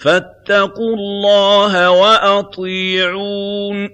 فَاتَّقُوا اللَّهَ وَأَطِيعُونِ